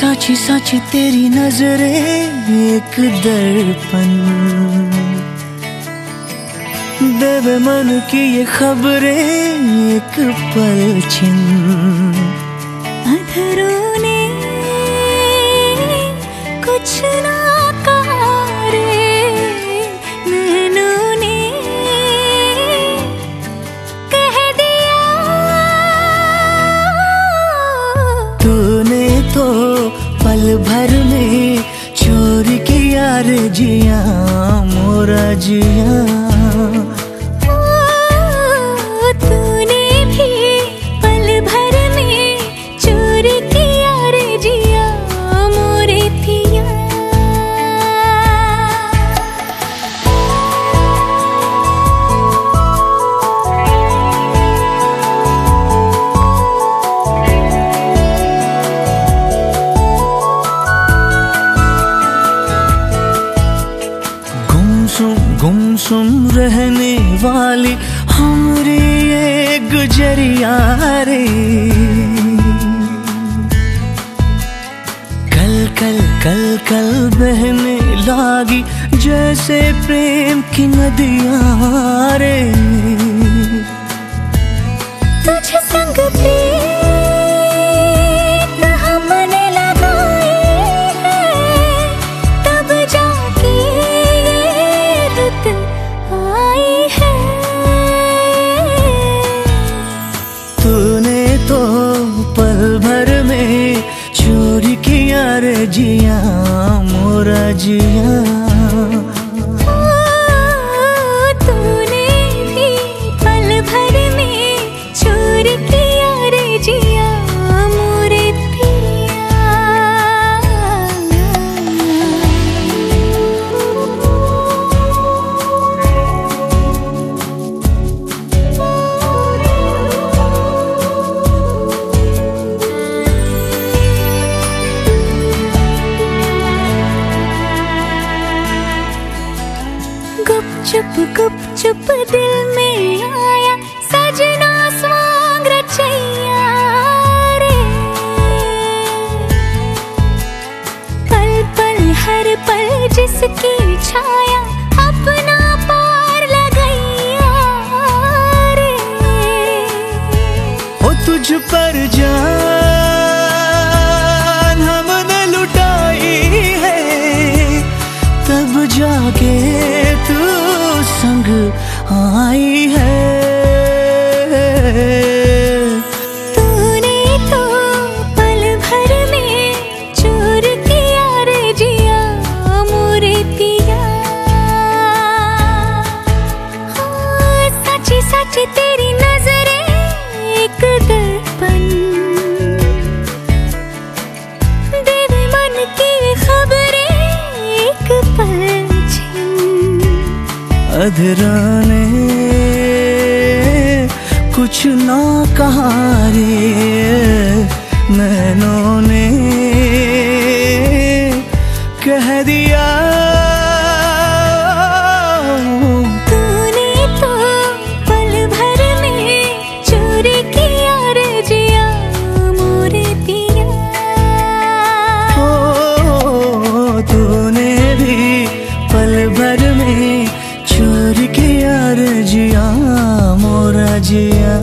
साची साची तेरी नजरे एक दर्पण। देव मन की ये खबरें एक पल पल भर में चोरी किया जिया मोरा जिया रहने वाली हमारी ये गुजरिया रे। कल कल कल कल बहने लागी जैसे प्रेम की नदिया रे। तुझ मोरा जिया चुप गुप चुप दिल में आया, सजना स्वांग रे। पल पल, हर पल जिसकी छाया अपना पार लगैया रे। ओ तुझ पर अधराने कुछ ना कहा रे मैनों ने कह दिया तो पल भर में चोरी रे जिया तूने भी पल भर में तोर के यार जिया मोरा जिया।